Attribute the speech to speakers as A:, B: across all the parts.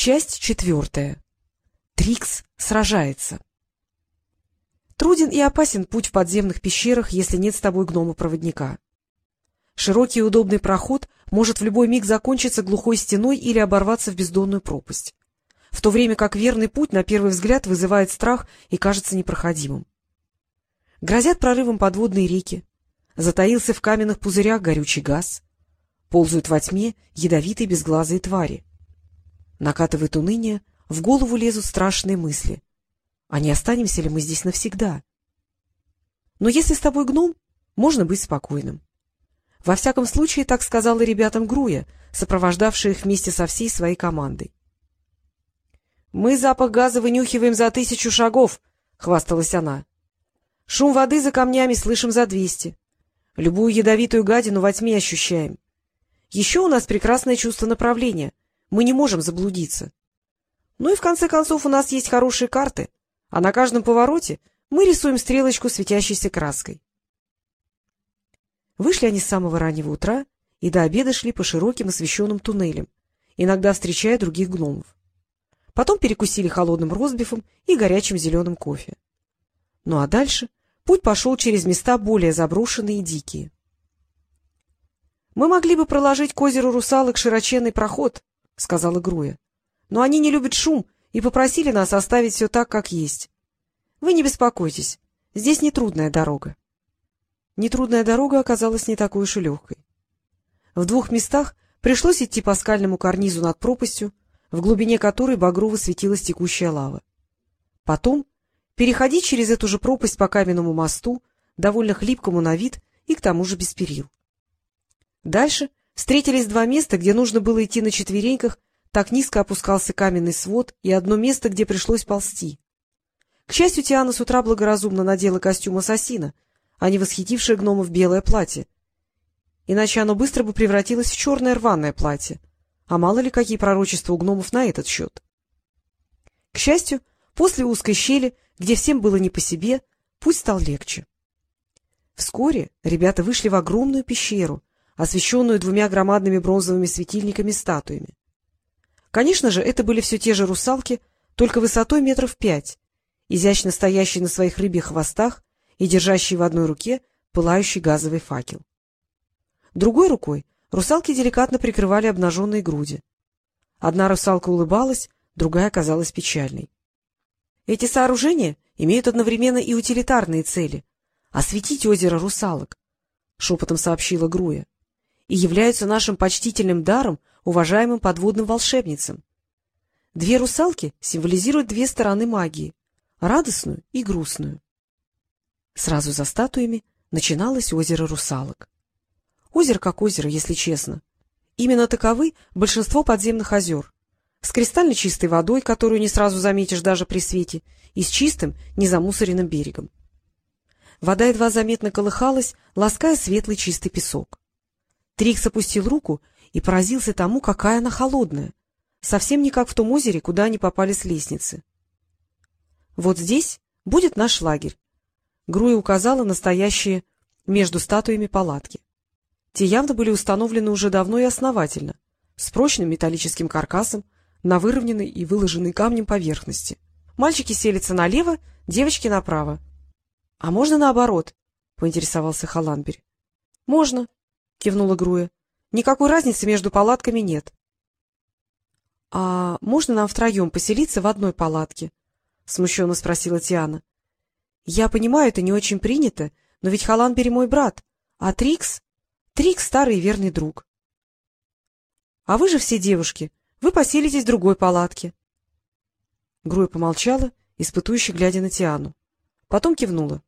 A: Часть четвертая. Трикс сражается. Труден и опасен путь в подземных пещерах, если нет с тобой гнома-проводника. Широкий и удобный проход может в любой миг закончиться глухой стеной или оборваться в бездонную пропасть, в то время как верный путь на первый взгляд вызывает страх и кажется непроходимым. Грозят прорывом подводные реки, затаился в каменных пузырях горючий газ, ползают во тьме ядовитые безглазые твари. Накатывает уныние, в голову лезут страшные мысли. А не останемся ли мы здесь навсегда? Но если с тобой гном, можно быть спокойным. Во всяком случае, так сказала ребятам Груя, сопровождавшая их вместе со всей своей командой. — Мы запах газа вынюхиваем за тысячу шагов, — хвасталась она. — Шум воды за камнями слышим за двести. Любую ядовитую гадину во тьме ощущаем. Еще у нас прекрасное чувство направления — мы не можем заблудиться. Ну и в конце концов у нас есть хорошие карты, а на каждом повороте мы рисуем стрелочку светящейся краской. Вышли они с самого раннего утра и до обеда шли по широким освещенным туннелям, иногда встречая других гномов. Потом перекусили холодным ростбифом и горячим зеленым кофе. Ну а дальше путь пошел через места более заброшенные и дикие. — Мы могли бы проложить к озеру русалок широченный проход, — сказала Груя. — Но они не любят шум и попросили нас оставить все так, как есть. Вы не беспокойтесь, здесь нетрудная дорога. Нетрудная дорога оказалась не такой уж и легкой. В двух местах пришлось идти по скальному карнизу над пропастью, в глубине которой багрово светилась текущая лава. Потом переходить через эту же пропасть по каменному мосту, довольно хлипкому на вид и к тому же без перил. Дальше Встретились два места, где нужно было идти на четвереньках, так низко опускался каменный свод, и одно место, где пришлось ползти. К счастью, Тиана с утра благоразумно надела костюм ассасина, а не восхитившее гномов белое платье. Иначе оно быстро бы превратилось в черное рваное платье. А мало ли какие пророчества у гномов на этот счет. К счастью, после узкой щели, где всем было не по себе, путь стал легче. Вскоре ребята вышли в огромную пещеру, освещенную двумя громадными бронзовыми светильниками-статуями. Конечно же, это были все те же русалки, только высотой метров пять, изящно стоящие на своих рыбьих хвостах и держащие в одной руке пылающий газовый факел. Другой рукой русалки деликатно прикрывали обнаженные груди. Одна русалка улыбалась, другая казалась печальной. Эти сооружения имеют одновременно и утилитарные цели — осветить озеро русалок, — шепотом сообщила Груя и являются нашим почтительным даром уважаемым подводным волшебницам. Две русалки символизируют две стороны магии — радостную и грустную. Сразу за статуями начиналось озеро русалок. Озеро как озеро, если честно. Именно таковы большинство подземных озер. С кристально чистой водой, которую не сразу заметишь даже при свете, и с чистым, незамусоренным берегом. Вода едва заметно колыхалась, лаская светлый чистый песок. Трикс опустил руку и поразился тому, какая она холодная, совсем не как в том озере, куда они попали с лестницы. — Вот здесь будет наш лагерь. Груя указала настоящие между статуями палатки. Те явно были установлены уже давно и основательно, с прочным металлическим каркасом на выровненной и выложенной камнем поверхности. Мальчики селятся налево, девочки направо. — А можно наоборот? — поинтересовался Халанбери. — Можно, — кивнула Груя. — Никакой разницы между палатками нет. — А можно нам втроем поселиться в одной палатке? — смущенно спросила Тиана. — Я понимаю, это не очень принято, но ведь Халанбери мой брат, а Трикс... Трикс — старый верный друг. — А вы же все девушки, вы поселитесь в другой палатке. Груя помолчала, испытующе глядя на Тиану. Потом кивнула.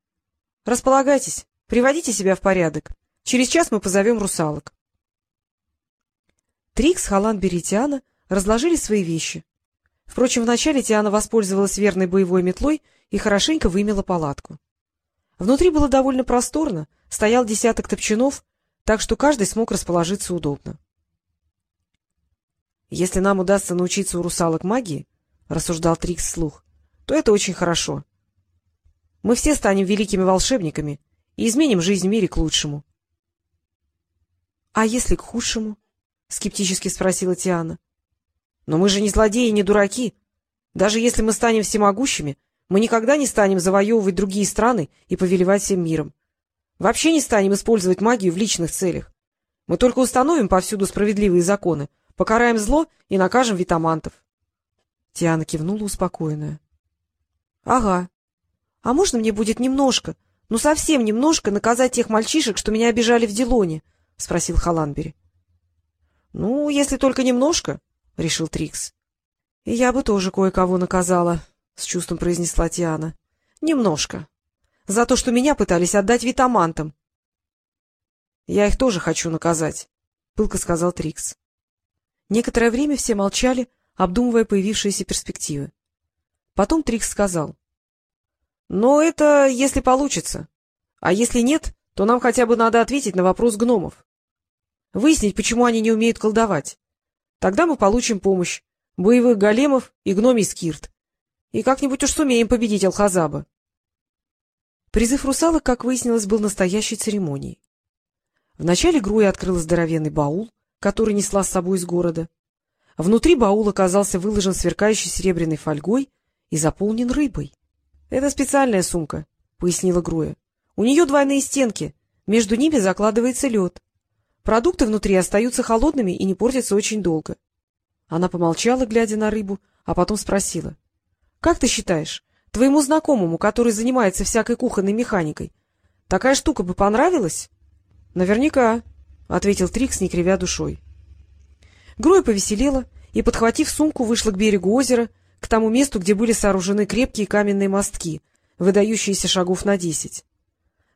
A: — Располагайтесь, приводите себя в порядок. Через час мы позовем русалок. Трикс, Халанбери и Тиана разложили свои вещи. Впрочем, вначале Тиана воспользовалась верной боевой метлой и хорошенько вымела палатку. Внутри было довольно просторно, стоял десяток топчанов, так что каждый смог расположиться удобно. — Если нам удастся научиться у русалок магии, — рассуждал Трикс вслух, — то это очень хорошо. Мы все станем великими волшебниками и изменим жизнь в мире к лучшему. —— А если к худшему? — скептически спросила Тиана. — Но мы же не злодеи не дураки. Даже если мы станем всемогущими, мы никогда не станем завоевывать другие страны и повелевать всем миром. Вообще не станем использовать магию в личных целях. Мы только установим повсюду справедливые законы, покараем зло и накажем витамантов. Тиана кивнула успокоенная. — Ага. А можно мне будет немножко, ну совсем немножко наказать тех мальчишек, что меня обижали в Дилоне? — спросил Халанбери. — Ну, если только немножко, — решил Трикс. — я бы тоже кое-кого наказала, — с чувством произнесла Тиана. — Немножко. За то, что меня пытались отдать витамантам. — Я их тоже хочу наказать, — пылко сказал Трикс. Некоторое время все молчали, обдумывая появившиеся перспективы. Потом Трикс сказал. — Но это если получится. А если нет, то нам хотя бы надо ответить на вопрос гномов. Выяснить, почему они не умеют колдовать. Тогда мы получим помощь. Боевых големов и гномий скирт. И как-нибудь уж сумеем победить Алхазаба. Призыв русалок, как выяснилось, был настоящей церемонией. Вначале Груя открыла здоровенный баул, который несла с собой из города. Внутри баул оказался выложен сверкающей серебряной фольгой и заполнен рыбой. — Это специальная сумка, — пояснила Груя. — У нее двойные стенки, между ними закладывается лед. Продукты внутри остаются холодными и не портятся очень долго. Она помолчала, глядя на рыбу, а потом спросила. — Как ты считаешь, твоему знакомому, который занимается всякой кухонной механикой, такая штука бы понравилась? — Наверняка, — ответил Трикс, не кривя душой. Гроя повеселела и, подхватив сумку, вышла к берегу озера, к тому месту, где были сооружены крепкие каменные мостки, выдающиеся шагов на десять.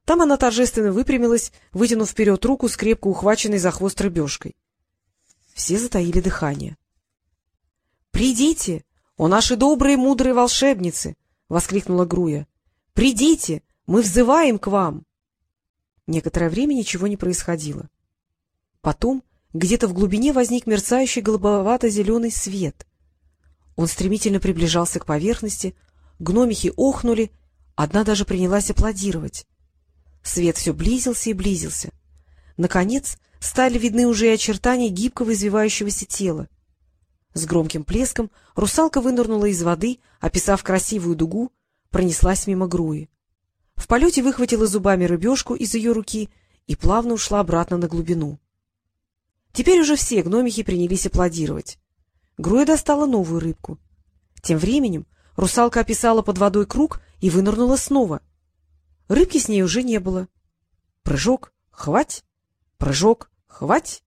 A: Там она торжественно выпрямилась, вытянув вперед руку с крепко ухваченной за хвост рыбешкой. Все затаили дыхание. — Придите! О, наши добрые, мудрые волшебницы! — воскликнула Груя. — Придите! Мы взываем к вам! Некоторое время ничего не происходило. Потом где-то в глубине возник мерцающий голубовато-зеленый свет. Он стремительно приближался к поверхности, гномихи охнули, одна даже принялась аплодировать. Свет все близился и близился. Наконец стали видны уже и очертания гибкого извивающегося тела. С громким плеском русалка вынырнула из воды, описав красивую дугу, пронеслась мимо груи. В полете выхватила зубами рыбешку из ее руки и плавно ушла обратно на глубину. Теперь уже все гномихи принялись аплодировать. Груя достала новую рыбку. Тем временем русалка описала под водой круг и вынырнула снова — Рыбки с ней уже не было. Прыжок, хвать, прыжок, хвать.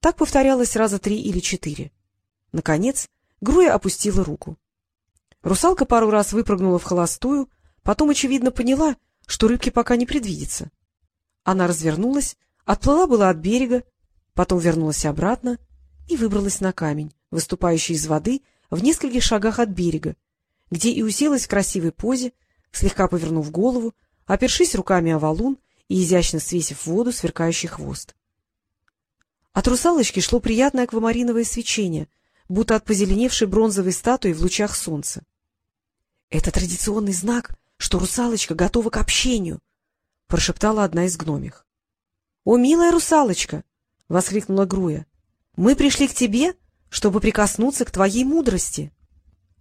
A: Так повторялось раза три или четыре. Наконец, Груя опустила руку. Русалка пару раз выпрыгнула в холостую, потом, очевидно, поняла, что рыбки пока не предвидится. Она развернулась, отплыла была от берега, потом вернулась обратно и выбралась на камень, выступающий из воды в нескольких шагах от берега, где и уселась в красивой позе, слегка повернув голову, опершись руками о валун и изящно свесив в воду сверкающий хвост. От русалочки шло приятное аквамариновое свечение, будто от позеленевшей бронзовой статуи в лучах солнца. — Это традиционный знак, что русалочка готова к общению, — прошептала одна из гномих. — О, милая русалочка! — воскликнула Груя. — Мы пришли к тебе, чтобы прикоснуться к твоей мудрости.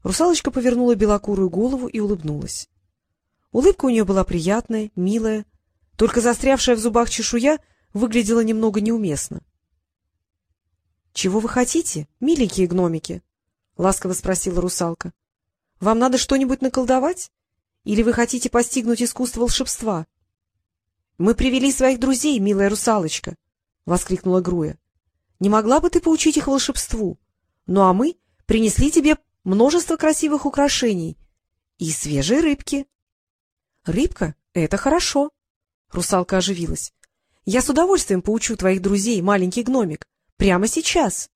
A: Русалочка повернула белокурую голову и улыбнулась. Улыбка у нее была приятная, милая, только застрявшая в зубах чешуя выглядела немного неуместно. — Чего вы хотите, миленькие гномики? — ласково спросила русалка. — Вам надо что-нибудь наколдовать? Или вы хотите постигнуть искусство волшебства? — Мы привели своих друзей, милая русалочка! — воскликнула Груя. — Не могла бы ты поучить их волшебству? Ну а мы принесли тебе множество красивых украшений и свежие рыбки. — Рыбка — это хорошо. Русалка оживилась. — Я с удовольствием поучу твоих друзей, маленький гномик. Прямо сейчас.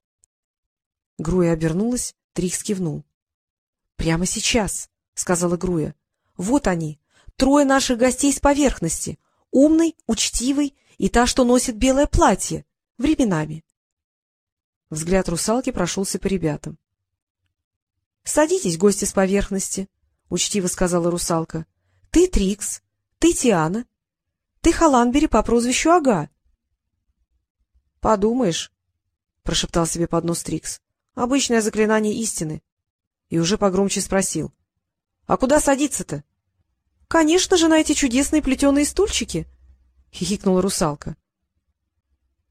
A: Груя обернулась, Трикс кивнул. — Прямо сейчас, — сказала Груя. — Вот они, трое наших гостей с поверхности. Умный, учтивый и та, что носит белое платье. Временами. Взгляд русалки прошелся по ребятам. — Садитесь, гости с поверхности, — учтиво сказала русалка. — Ты Трикс, ты Тиана, ты Халанбери по прозвищу Ага. — Подумаешь, — прошептал себе под нос Трикс. — Обычное заклинание истины. И уже погромче спросил. — А куда садиться-то? — Конечно же, на эти чудесные плетеные стульчики, — хихикнула русалка.